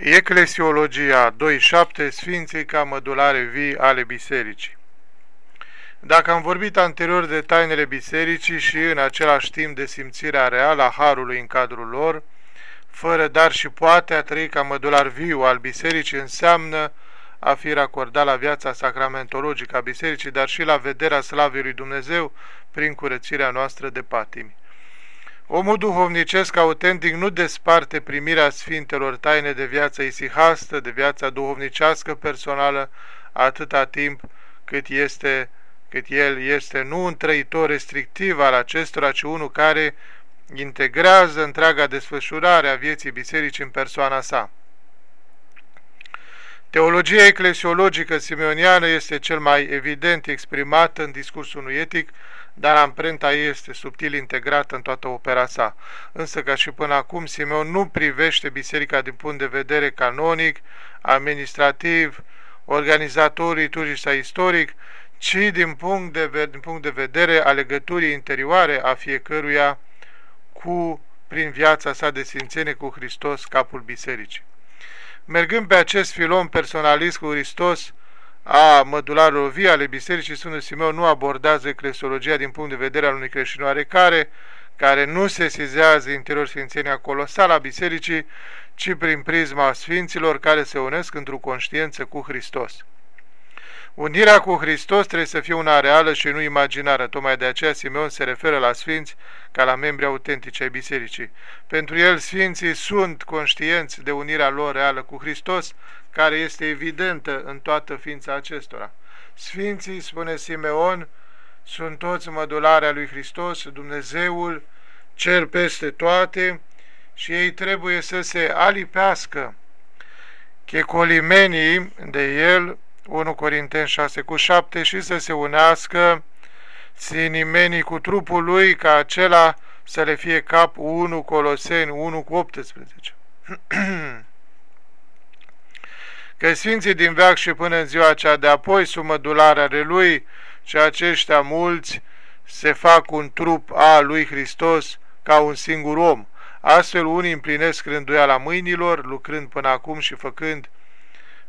Eclesiologia 2.7 Sfinții ca mădulare vii ale bisericii Dacă am vorbit anterior de tainele bisericii și în același timp de simțirea reală a Harului în cadrul lor, fără dar și poate a trăi ca mădular viu al bisericii înseamnă a fi racordat la viața sacramentologică a bisericii, dar și la vederea slavei lui Dumnezeu prin curățirea noastră de patimi. Omul duhovnicesc autentic nu desparte primirea sfintelor taine de viață isihastă, de viața duhovnicească personală, atâta timp cât este cât el este nu un trăitor restrictiv al acestora, ci unul care integrează întreaga desfășurare a vieții bisericii în persoana sa. Teologia eclesiologică simeoniană este cel mai evident exprimat în discursul unui etic, dar amprenta ei este subtil integrată în toată opera sa. Însă, ca și până acum, Simeon nu privește biserica din punct de vedere canonic, administrativ, organizator, liturgic sau istoric, ci din punct, de, din punct de vedere a legăturii interioare a fiecăruia cu, prin viața sa de sfințenie cu Hristos, capul bisericii. Mergând pe acest filon personalist cu Hristos, a mădularului vii ale Bisericii Sfântul Simeon nu abordează eclesiologia din punct de vedere al unui creștin oarecare, care nu se sizează interior sfințenia colosală a Bisericii, ci prin prisma Sfinților care se unesc într-o conștiință cu Hristos. Unirea cu Hristos trebuie să fie una reală și nu imaginară, tocmai de aceea Simeon se referă la Sfinți ca la membri autentici ai Bisericii. Pentru el, Sfinții sunt conștienți de unirea lor reală cu Hristos, care este evidentă în toată ființa acestora. Sfinții, spune Simeon, sunt toți mădularea lui Hristos, Dumnezeul, cel peste toate, și ei trebuie să se alipească checolimenii de el 1 Corinteni 6 cu 7 și să se unească ținimenii cu trupul lui ca acela să le fie cap 1 Coloseni 1 cu 18. că Sfinții din veac și până în ziua cea de apoi sub mădularea ale lui și aceștia mulți se fac un trup a lui Hristos ca un singur om. Astfel unii împlinesc rânduiala mâinilor, lucrând până acum și făcând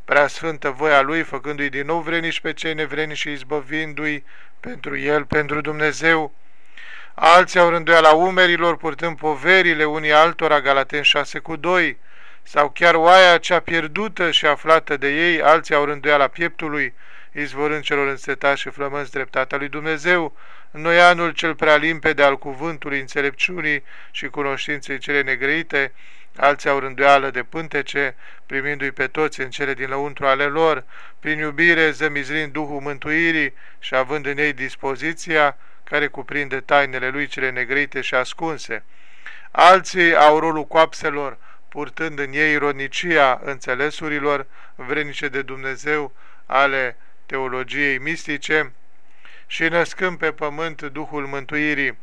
prea sfântă voia Lui, făcându-i din nou vreniși pe cei nevreni și izbăvindu-i pentru El, pentru Dumnezeu. Alții au rânduia la umerilor, purtând poverile unii altora, Galaten 6 cu 2, sau chiar oaia cea pierdută și aflată de ei, alții au rânduia la pieptului, izvorând celor însetați și flămânți dreptatea lui Dumnezeu, noi anul cel prea limpede al cuvântului înțelepciunii și cunoștinței cele negrăite, alții au rânduială de pântece, primindu-i pe toți în cele din lăuntru ale lor, prin iubire zămizlind Duhul mântuirii și având în ei dispoziția care cuprinde tainele lui cele negrite și ascunse. Alții au rolul coapselor, purtând în ei ironicia înțelesurilor vrenice de Dumnezeu ale teologiei mistice și născând pe pământ Duhul mântuirii.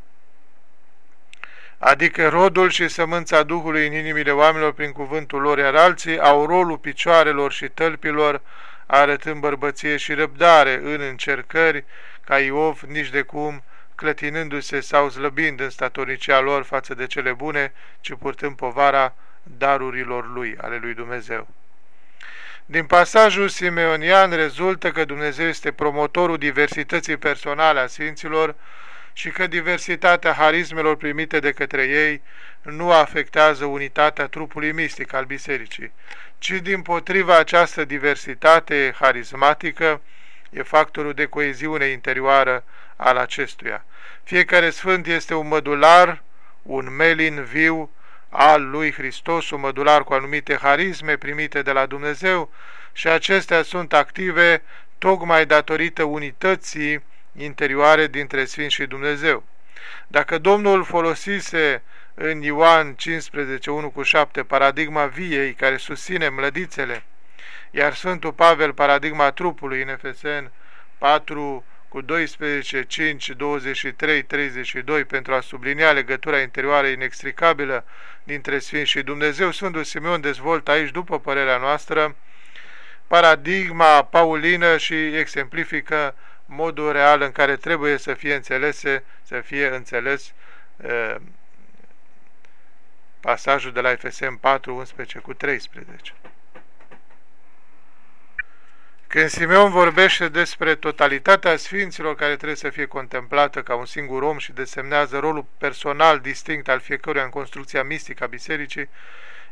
Adică rodul și sămânța Duhului în inimile oamenilor prin cuvântul lor, iar alții au rolul picioarelor și tălpilor, arătând bărbăție și răbdare în încercări, ca Iov nici de cum, clătinându-se sau slăbind în statornicia lor față de cele bune, ci purtând povara darurilor lui, ale lui Dumnezeu. Din pasajul simeonian rezultă că Dumnezeu este promotorul diversității personale a Sfinților, și că diversitatea harismelor primite de către ei nu afectează unitatea trupului mistic al bisericii, ci din potriva această diversitate harismatică e factorul de coeziune interioară al acestuia. Fiecare sfânt este un mădular, un melin viu al lui Hristos, un mădular cu anumite harisme primite de la Dumnezeu și acestea sunt active tocmai datorită unității interioare dintre Sfinți și Dumnezeu. Dacă Domnul folosise în Ioan 15, 1 cu 7, paradigma viei care susține mlădițele, iar Sfântul Pavel paradigma trupului în Efesen 4 cu 12, 5, 23, 32 pentru a sublinia legătura interioară inextricabilă dintre Sfinți și Dumnezeu, Sfântul Simeon dezvoltă aici, după părerea noastră, paradigma paulină și exemplifică modul real în care trebuie să fie înțelese, să fie înțeles uh, pasajul de la FSM 4, 11 cu 13. Când Simeon vorbește despre totalitatea sfinților care trebuie să fie contemplată ca un singur om și desemnează rolul personal distinct al fiecăruia în construcția mistică a bisericii,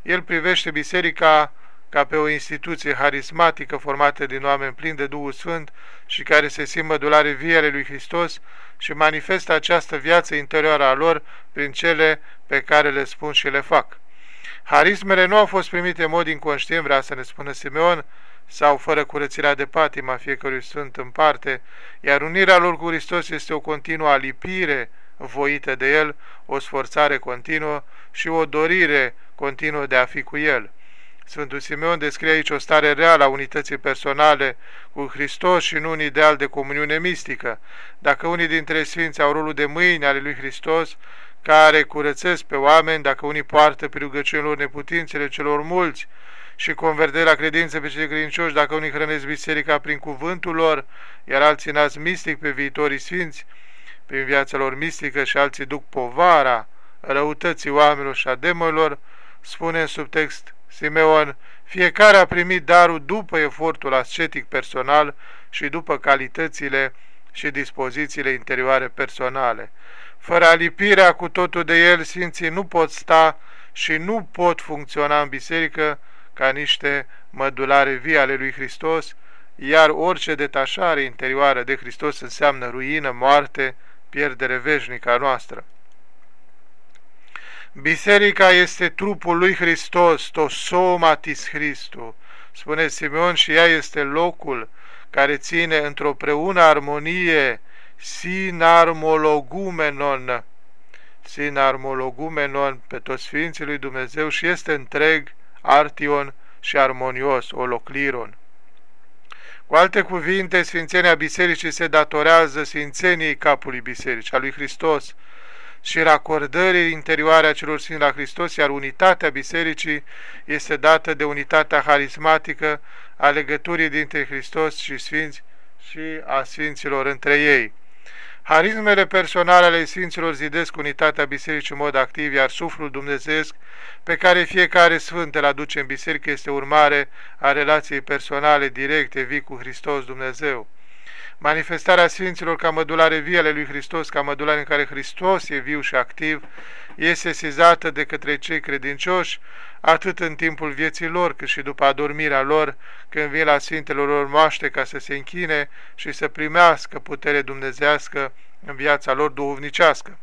el privește biserica ca pe o instituție harismatică formată din oameni plini de Duhul Sfânt și care se simt mădulare vie ale lui Hristos și manifestă această viață interioară a lor prin cele pe care le spun și le fac. Harismele nu au fost primite în mod inconștient, vrea să ne spună Simeon, sau fără curățirea de patima fiecărui sfânt în parte, iar unirea lor cu Hristos este o continuă alipire voită de El, o sforțare continuă și o dorire continuă de a fi cu El. Sfântul Simeon descrie aici o stare reală a unității personale cu Hristos și nu un ideal de comuniune mistică. Dacă unii dintre sfinți au rolul de mâini ale lui Hristos, care curățesc pe oameni, dacă unii poartă pe rugăciunilor neputințele celor mulți și converde la credință pe cei credincioși, dacă unii hrănesc biserica prin cuvântul lor, iar alții nasc mistic pe viitorii sfinți, prin viața lor mistică și alții duc povara răutății oamenilor și a demonilor, spune în subtext Simeon, fiecare a primit darul după efortul ascetic personal și după calitățile și dispozițiile interioare personale. Fără alipirea cu totul de el, Sfinții nu pot sta și nu pot funcționa în biserică ca niște mădulare vii ale lui Hristos, iar orice detașare interioară de Hristos înseamnă ruină, moarte, pierdere veșnică a noastră. Biserica este trupul lui Hristos, to somatis Christu, spune Simeon, și ea este locul care ține într-o preună armonie sinarmologumenon, sinarmologumenon pe toți Sfinții lui Dumnezeu și este întreg artion și armonios, olocliron. Cu alte cuvinte, Sfințenia Bisericii se datorează Sfințeniei capului Bisericii, a lui Hristos, și racordării interioare a celor sfinți la Hristos, iar unitatea bisericii este dată de unitatea harismatică a legăturii dintre Hristos și sfinți și a sfinților între ei. Harismele personale ale Sfinților zidesc unitatea bisericii în mod activ, iar suflul dumnezeesc pe care fiecare sfânt îl aduce în biserică este urmare a relației personale directe vii cu Hristos Dumnezeu. Manifestarea Sfinților ca mădulare vie ale lui Hristos, ca mădulare în care Hristos e viu și activ, este sezată de către cei credincioși, atât în timpul vieții lor, cât și după adormirea lor, când vin la Sfintelor lor moaște ca să se închine și să primească putere dumnezească în viața lor duhovnicească.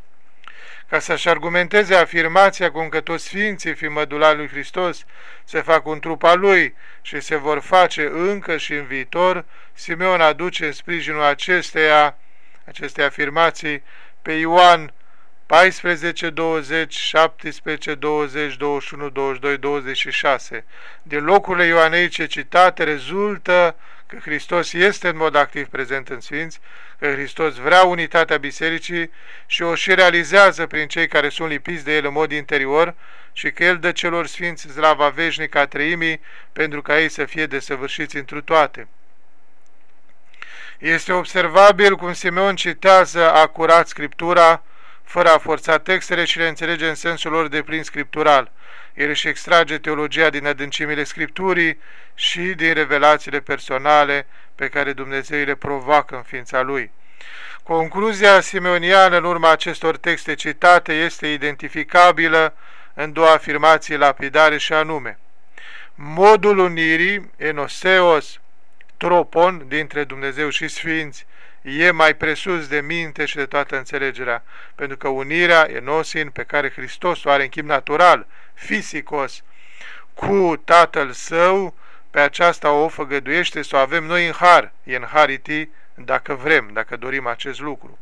Ca să-și argumenteze afirmația cum că toți sfinții fi mădulari lui Hristos se fac un trup al lui și se vor face încă și în viitor, Simeon aduce în sprijinul acesteia, acestei afirmații pe Ioan 14, 20, 17, 20, 21, 22, 26. Din locurile ioaneice citate rezultă că Hristos este în mod activ prezent în Sfinți, că Hristos vrea unitatea bisericii și o și realizează prin cei care sunt lipiți de El în mod interior și că El dă celor Sfinți zlava veșnică a treimii pentru ca ei să fie desăvârșiți întru toate. Este observabil cum Simeon citează acurat Scriptura, fără a forța textele și le înțelege în sensul lor de plin scriptural. El își extrage teologia din adâncimile Scripturii și din revelațiile personale pe care Dumnezeu le provoacă în ființa Lui. Concluzia simeoniană în urma acestor texte citate este identificabilă în două afirmații lapidare și anume modul unirii, enoseos, tropon, dintre Dumnezeu și Sfinți, e mai presus de minte și de toată înțelegerea, pentru că unirea enosin pe care Hristos o are în chip natural, fisicos, cu Tatăl Său, pe aceasta o făgăduiește să o avem noi în har, e în hariti, dacă vrem, dacă dorim acest lucru.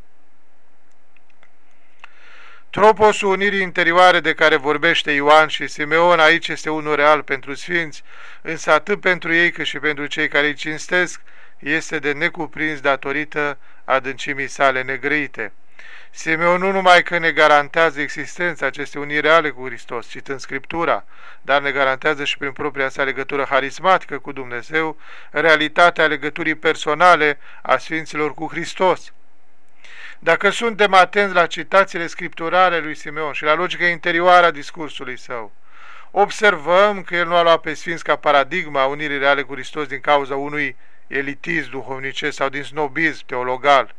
Troposul unirii interioare de care vorbește Ioan și Simeon aici este unul real pentru sfinți, însă atât pentru ei cât și pentru cei care îi cinstesc, este de necuprins datorită adâncimii sale negrăite. Simeon nu numai că ne garantează existența acestei unii reale cu Hristos, citând Scriptura, dar ne garantează și prin propria sa legătură harismatică cu Dumnezeu, realitatea legăturii personale a Sfinților cu Hristos. Dacă suntem atenți la citațiile scripturale lui Simeon și la logica interioară a discursului său, observăm că el nu a luat pe Sfinți ca paradigma unirii reale cu Hristos din cauza unui elitism duhovnicesc sau din snobism teologal,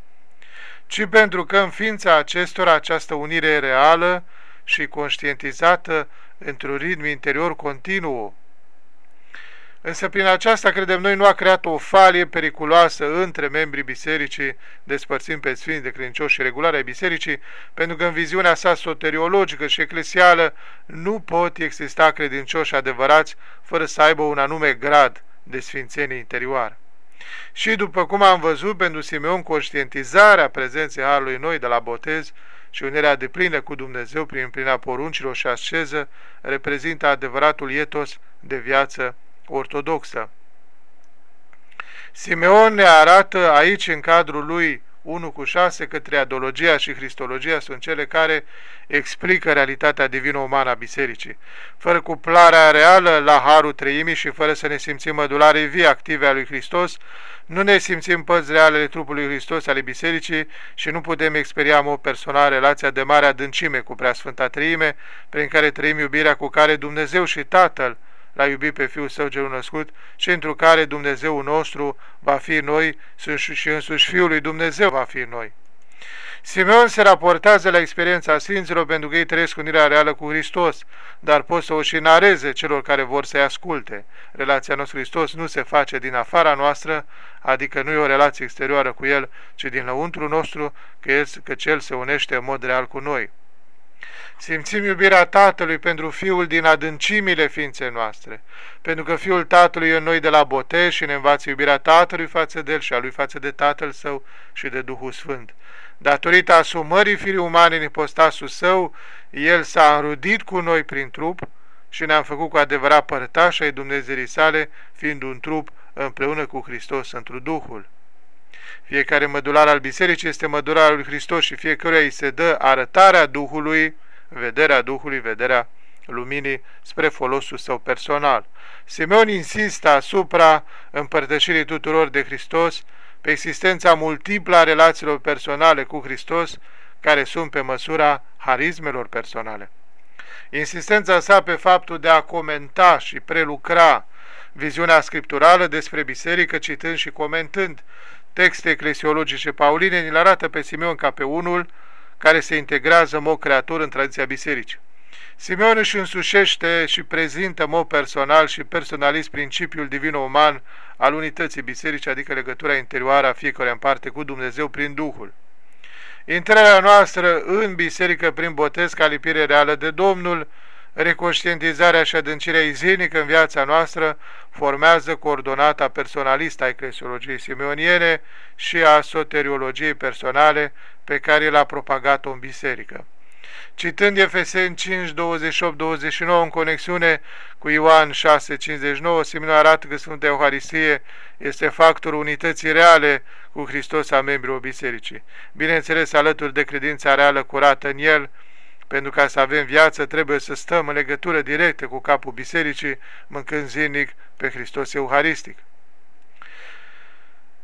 ci pentru că în ființa acestora această unire e reală și conștientizată într-un ritm interior continuu. Însă prin aceasta, credem noi, nu a creat o falie periculoasă între membrii bisericii, despărțind pe sfinți de credincioși și regularea bisericii, pentru că în viziunea sa soteriologică și eclesială nu pot exista credincioși adevărați fără să aibă un anume grad de sfințenie interioară. Și după cum am văzut, pentru Simeon, conștientizarea prezenței Harului noi de la botez și unirea de plină cu Dumnezeu prin împlinirea poruncilor și asceză reprezintă adevăratul etos de viață ortodoxă. Simeon ne arată aici, în cadrul lui 1 cu 6, că triadologia și cristologia sunt cele care explică realitatea divină-umană a Bisericii. Fără cuplarea reală la Harul Treimii și fără să ne simțim mădulare vii active a lui Hristos, nu ne simțim părți reale ale trupului Hristos ale Bisericii și nu putem experia în mod personal relația de mare adâncime cu Preasfânta Treime, prin care trăim iubirea cu care Dumnezeu și Tatăl l-a iubit pe Fiul Său cel născut și întru care Dumnezeu nostru va fi noi și însuși Fiul lui Dumnezeu va fi noi. Simeon se raportează la experiența Sfinților pentru că ei trăiesc unirea reală cu Hristos, dar pot să o și nareze celor care vor să-i asculte. Relația noastră Hristos nu se face din afara noastră, adică nu e o relație exterioară cu El, ci din lăuntru nostru, că, el, că Cel se unește în mod real cu noi. Simțim iubirea Tatălui pentru Fiul din adâncimile ființei noastre, pentru că Fiul Tatălui e în noi de la botez și ne învață iubirea Tatălui față de El și a Lui față de Tatăl Său și de Duhul Sfânt. Datorită asumării firii umane în ipostasul Său, El s-a înrudit cu noi prin trup și ne-am făcut cu adevărat părtași ai Dumnezeirii sale, fiind un trup împreună cu Hristos într Duhul. Fiecare mădular al bisericii este mădular al lui Hristos și fiecăruia îi se dă arătarea Duhului, vederea Duhului, vederea luminii spre folosul său personal. Simeon insistă asupra împărtășirii tuturor de Hristos, pe existența multiplă a relațiilor personale cu Hristos, care sunt pe măsura harismelor personale. Insistența sa pe faptul de a comenta și prelucra viziunea scripturală despre biserică, citând și comentând texte eclesiologice pauline, ni arată pe Simeon ca pe unul care se integrează în mod creator în tradiția bisericii. Simeon își însușește și prezintă în mod personal și personalist principiul divin-uman al unității bisericii, adică legătura interioară a fiecare în parte cu Dumnezeu prin Duhul. Intrarea noastră în biserică prin botez ca lipire reală de Domnul, reconștientizarea și adâncirea izinică în viața noastră formează coordonata personalistă a eclesiologiei simeoniene și a soteriologiei personale pe care l-a propagat-o în biserică. Citând Efeseni 5, 28, 29 în conexiune cu Ioan 6, 59, Simeon arată că Sfânta Euharistie este factorul unității reale cu Hristos a membrilor bisericii. Bineînțeles, alături de credința reală curată în El, pentru ca să avem viață, trebuie să stăm în legătură directă cu capul bisericii, mâncând zilnic pe Hristos Euharistic.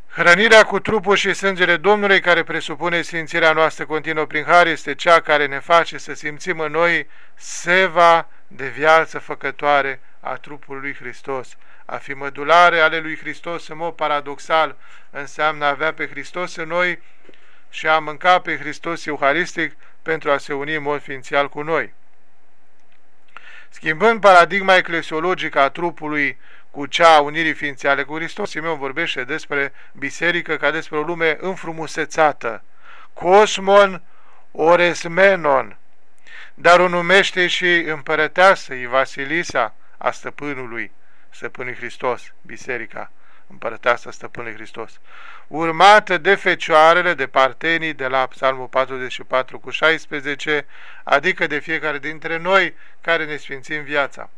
Hrănirea cu trupul și sângele Domnului, care presupune sfințirea noastră continuă prin har, este cea care ne face să simțim în noi seva de viață făcătoare a trupului lui Hristos. A fi mădulare ale lui Hristos în mod paradoxal înseamnă a avea pe Hristos în noi și a mânca pe Hristos Euharistic pentru a se uni în mod ființial cu noi. Schimbând paradigma eclesiologică a trupului cu cea a unirii ființiale cu Hristos, Simeon vorbește despre biserică ca despre o lume înfrumusețată, cosmon oresmenon, dar o numește și împărăteasă, Vasilisa a stăpânului, stăpânului Hristos, biserica împărăteasă stăpânului Hristos, urmată de fecioarele, de partenii de la Psalmul 44 cu 16, adică de fiecare dintre noi care ne sfințim viața.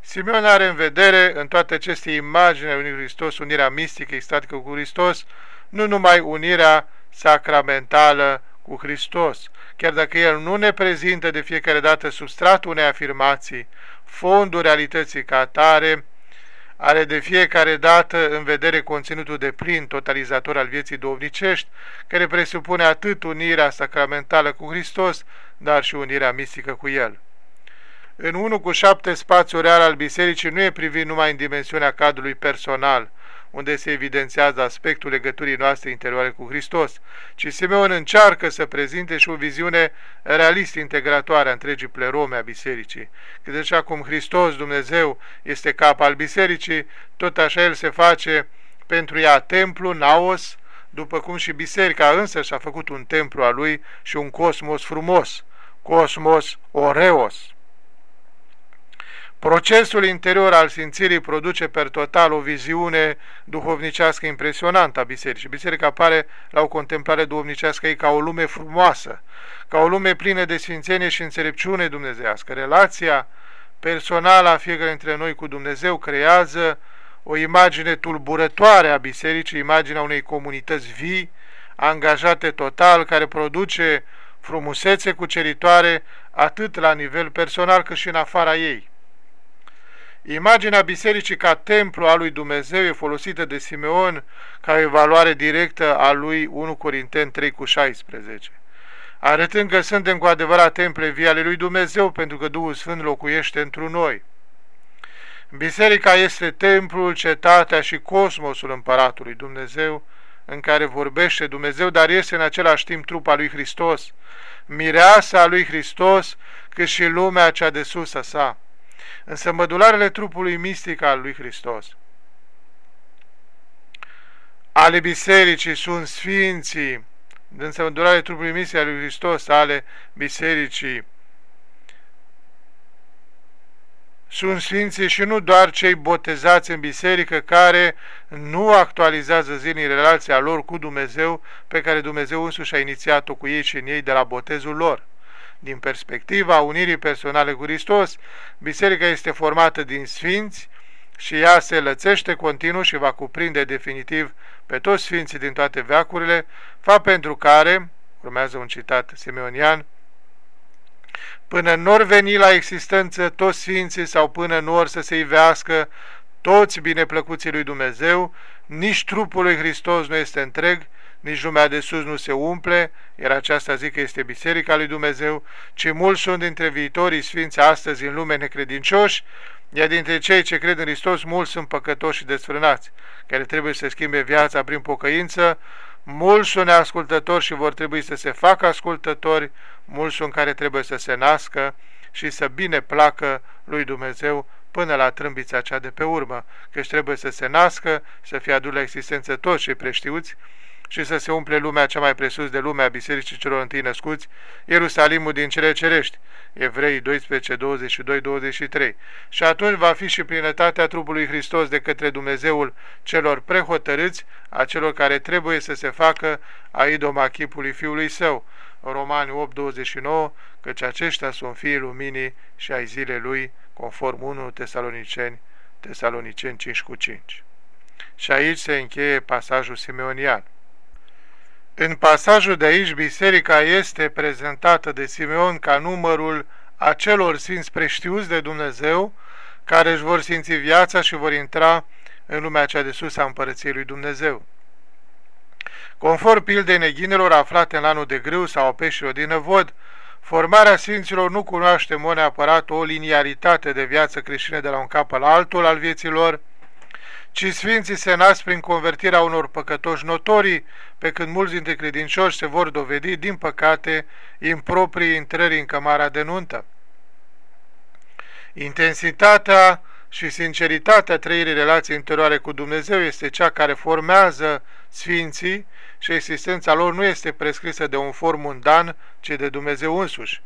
Simeon are în vedere în toate aceste imagini ale Unii Hristos, unirea mistică, extatică cu Hristos, nu numai unirea sacramentală cu Hristos, chiar dacă El nu ne prezintă de fiecare dată substratul unei afirmații, fondul realității ca atare, are de fiecare dată în vedere conținutul de plin totalizator al vieții domnicești, care presupune atât unirea sacramentală cu Hristos, dar și unirea mistică cu El. În 1 cu 7 spațiul real al bisericii nu e privit numai în dimensiunea cadrului personal, unde se evidențiază aspectul legăturii noastre interioare cu Hristos, ci Simeon încearcă să prezinte și o viziune realist integratoare a întregii plerome a bisericii. Că așa cum Hristos, Dumnezeu, este cap al bisericii, tot așa El se face pentru ea templu, naos, după cum și biserica însă și-a făcut un templu al lui și un cosmos frumos, cosmos oreos. Procesul interior al simțirii produce per total o viziune duhovnicească impresionantă a bisericii. Biserica apare la o contemplare duhovnicească ei ca o lume frumoasă, ca o lume plină de sfințenie și înțelepciune dumnezească. Relația personală a fiecare dintre noi cu Dumnezeu creează o imagine tulburătoare a bisericii, imaginea unei comunități vii, angajate total, care produce frumusețe cuceritoare atât la nivel personal cât și în afara ei. Imaginea bisericii ca templu al lui Dumnezeu e folosită de Simeon ca o evaluare directă a lui 1 Corinteni 3 cu 16, arătând că suntem cu adevărat temple vii ale lui Dumnezeu pentru că Duhul Sfânt locuiește într noi. Biserica este templul, cetatea și cosmosul împăratului Dumnezeu, în care vorbește Dumnezeu, dar este în același timp trupa lui Hristos, mireasa lui Hristos, cât și lumea cea de sus a sa însă mădularele trupului mistic al lui Hristos. Ale bisericii sunt sfinții, însă mădularele trupului mistic al lui Hristos, ale bisericii, sunt sfinții și nu doar cei botezați în biserică care nu actualizează zilnic relația lor cu Dumnezeu pe care Dumnezeu însuși a inițiat-o cu ei și în ei de la botezul lor. Din perspectiva unirii personale cu Hristos, biserica este formată din sfinți și ea se lățește continuu și va cuprinde definitiv pe toți sfinții din toate veacurile, fapt pentru care, urmează un citat simeonian, până nu or veni la existență toți sfinții sau până nu or să se ivească toți bineplăcuții lui Dumnezeu, nici trupul lui Hristos nu este întreg, nici lumea de sus nu se umple, iar aceasta zic că este Biserica lui Dumnezeu, ci mulți sunt dintre viitorii sfinți astăzi în lume necredincioși, iar dintre cei ce cred în Hristos, mulți sunt păcătoși și desfrânați, care trebuie să schimbe viața prin pocăință, mulți sunt neascultători și vor trebui să se facă ascultători, mulți sunt care trebuie să se nască și să bine placă lui Dumnezeu până la trâmbița cea de pe urmă, căci trebuie să se nască, să fie adus la existență toți cei preștiuți, și să se umple lumea cea mai presus de lumea bisericii celor întâi născuți, Ierusalimul din cele cerești, Evrei 12, 22, 23. Și atunci va fi și plinătatea trupului Hristos de către Dumnezeul celor prehotărâți, a celor care trebuie să se facă a idoma chipului Fiului Său, Romani 8, 29, căci aceștia sunt fiii luminii și ai zilei Lui, conform 1 Tesaloniceni, Tesaloniceni 5 cu 5. Și aici se încheie pasajul simeonian. În pasajul de aici, biserica este prezentată de Simeon ca numărul acelor sfinți preștiuți de Dumnezeu care își vor simți viața și vor intra în lumea cea de sus a împărăției lui Dumnezeu. Conform pildei neghinelor aflate în anul de grâu sau a peșilor din năvod, formarea sfinților nu cunoaște în mod neapărat o liniaritate de viață creștină de la un capăt la altul al vieților, ci sfinții se nasc prin convertirea unor păcătoși notorii, pe când mulți dintre credincioși se vor dovedi, din păcate, improprii intrării în cămara de nuntă. Intensitatea și sinceritatea trăirii relației interioare cu Dumnezeu este cea care formează sfinții și existența lor nu este prescrisă de un form mundan, ci de Dumnezeu însuși.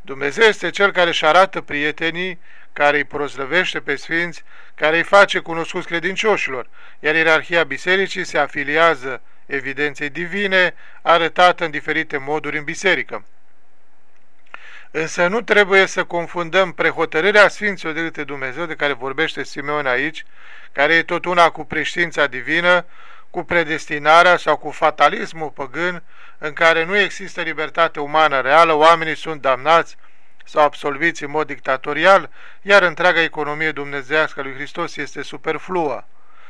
Dumnezeu este Cel care își arată prietenii care îi proslăvește pe sfinți, care îi face cunoscuți credincioșilor, iar ierarhia bisericii se afiliază evidenței divine, arătată în diferite moduri în biserică. Însă nu trebuie să confundăm prehotărârea Sfinților de câte Dumnezeu, de care vorbește Simeon aici, care e tot una cu preștiința divină, cu predestinarea sau cu fatalismul păgân, în care nu există libertate umană reală, oamenii sunt damnați, sau absolviți în mod dictatorial, iar întreaga economie dumnezească lui Hristos este superfluă.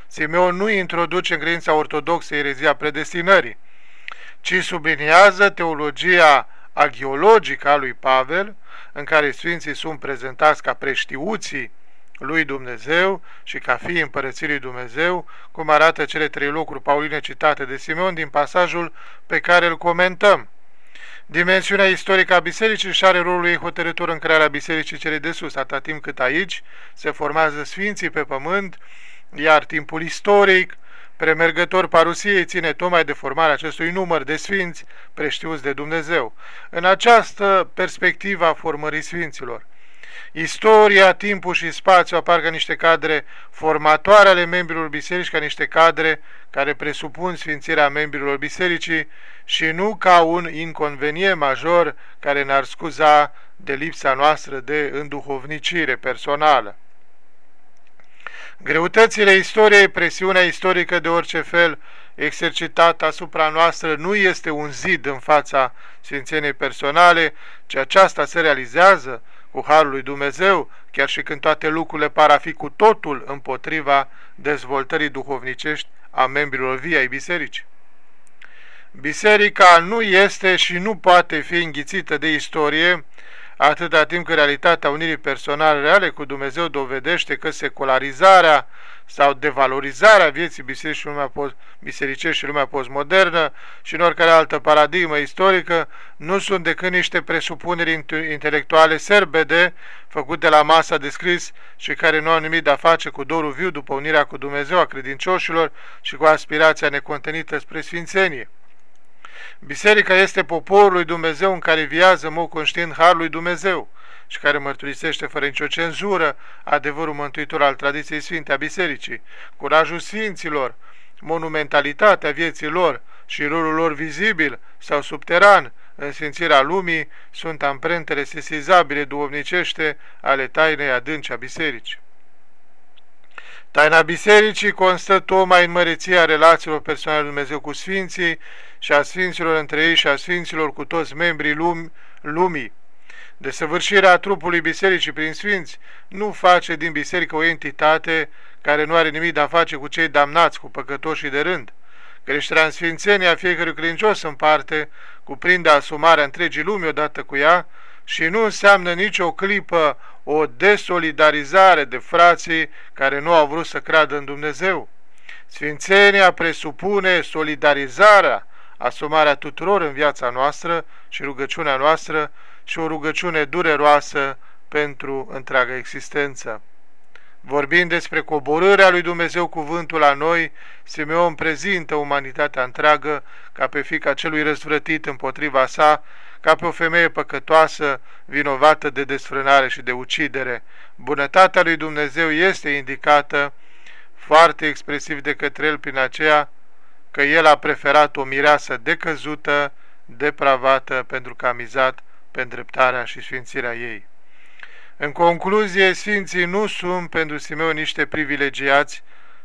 Simeon nu introduce în credința ortodoxă erezia predestinării, ci subliniază teologia agiologică a lui Pavel, în care sfinții sunt prezentați ca preștiuții lui Dumnezeu și ca fii împărățirii Dumnezeu, cum arată cele trei lucruri pauline citate de Simeon din pasajul pe care îl comentăm. Dimensiunea istorică a bisericii și are rolul ei hotărător în crearea bisericii cele de sus, atât timp cât aici se formează sfinții pe pământ, iar timpul istoric, premergător parusiei, ține tocmai de formarea acestui număr de sfinți preștiuți de Dumnezeu. În această perspectivă a formării sfinților, Istoria, timpul și spațiu apar ca niște cadre formatoare ale membrilor bisericii, ca niște cadre care presupun sfințirea membrilor bisericii și nu ca un inconvenient major care ne-ar scuza de lipsa noastră de înduhovnicire personală. Greutățile istoriei, presiunea istorică de orice fel exercitată asupra noastră nu este un zid în fața sfințeniei personale, ci aceasta se realizează cu Harul lui Dumnezeu, chiar și când toate lucrurile par a fi cu totul împotriva dezvoltării duhovnicești a membrilor vii ai bisericii. Biserica nu este și nu poate fi înghițită de istorie atâta timp cât realitatea unirii personale reale cu Dumnezeu dovedește că secularizarea sau devalorizarea vieții bisericii lumea post, bisericești și lumea postmodernă și în oricare altă paradigmă istorică nu sunt decât niște presupuneri intelectuale serbede făcute la masa de scris și care nu au nimic de a face cu dorul viu după unirea cu Dumnezeu a credincioșilor și cu aspirația necontenită spre sfințenie. Biserica este poporul lui Dumnezeu în care viază mod conștient Harul lui Dumnezeu și care mărturisește fără nicio cenzură adevărul mântuitor al tradiției sfinte a bisericii, curajul sfinților, monumentalitatea vieții lor și rolul lor vizibil sau subteran în sfințirea lumii sunt amprentele sesizabile duovnicește ale tainei adânci a bisericii. Taina bisericii constă tocmai în măreția relațiilor personale lui Dumnezeu cu sfinții și a sfinților între ei și a sfinților cu toți membrii lumi, lumii. Desăvârșirea trupului bisericii prin sfinți nu face din biserică o entitate care nu are nimic de a face cu cei damnați, cu păcătoșii de rând. Creșterea în sfințenia fiecărui credincios în parte cuprinde asumarea întregii lumi odată cu ea și nu înseamnă nicio clipă o desolidarizare de frații care nu au vrut să creadă în Dumnezeu. Sfințenia presupune solidarizarea, asumarea tuturor în viața noastră și rugăciunea noastră și o rugăciune dureroasă pentru întreaga existență. Vorbind despre coborârea lui Dumnezeu cuvântul la noi, Simeon prezintă umanitatea întreagă ca pe fica celui răzvrătit împotriva sa, ca pe o femeie păcătoasă, vinovată de desfrânare și de ucidere. Bunătatea lui Dumnezeu este indicată foarte expresiv de către el prin aceea că el a preferat o mireasă decăzută, depravată, pentru că a mizat pe îndreptarea și sfințirea ei. În concluzie, sfinții nu sunt pentru Simeon niște privilegiați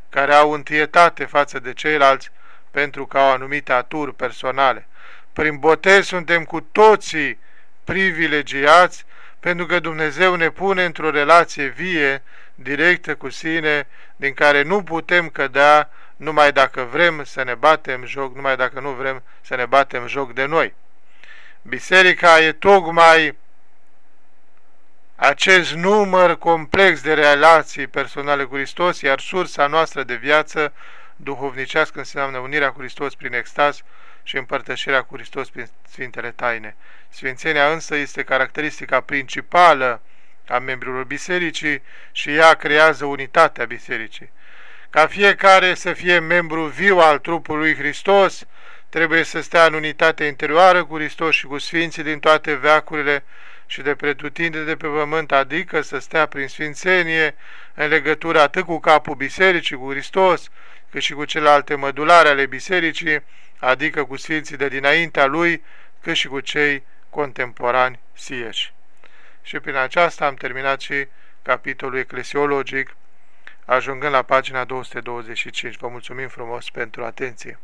care au întâietate față de ceilalți pentru că au anumite aturi personale. Prin botez suntem cu toții privilegiați pentru că Dumnezeu ne pune într-o relație vie, directă cu sine, din care nu putem cădea numai dacă vrem să ne batem joc, numai dacă nu vrem să ne batem joc de noi. Biserica e tocmai acest număr complex de relații personale cu Hristos, iar sursa noastră de viață duhovnicească înseamnă unirea cu Hristos prin extaz și împărtășirea cu Hristos prin Sfintele Taine. Sfințenia însă este caracteristica principală a membrilor bisericii și ea creează unitatea bisericii. Ca fiecare să fie membru viu al trupului Hristos, trebuie să stea în unitate interioară cu Hristos și cu Sfinții din toate veacurile și de pretutinde de pe pământ, adică să stea prin sfințenie în legătură atât cu capul bisericii, cu Hristos, cât și cu celelalte mădulare ale bisericii, adică cu sfinții de dinaintea lui, cât și cu cei contemporani sieși. Și prin aceasta am terminat și capitolul eclesiologic, ajungând la pagina 225. Vă mulțumim frumos pentru atenție!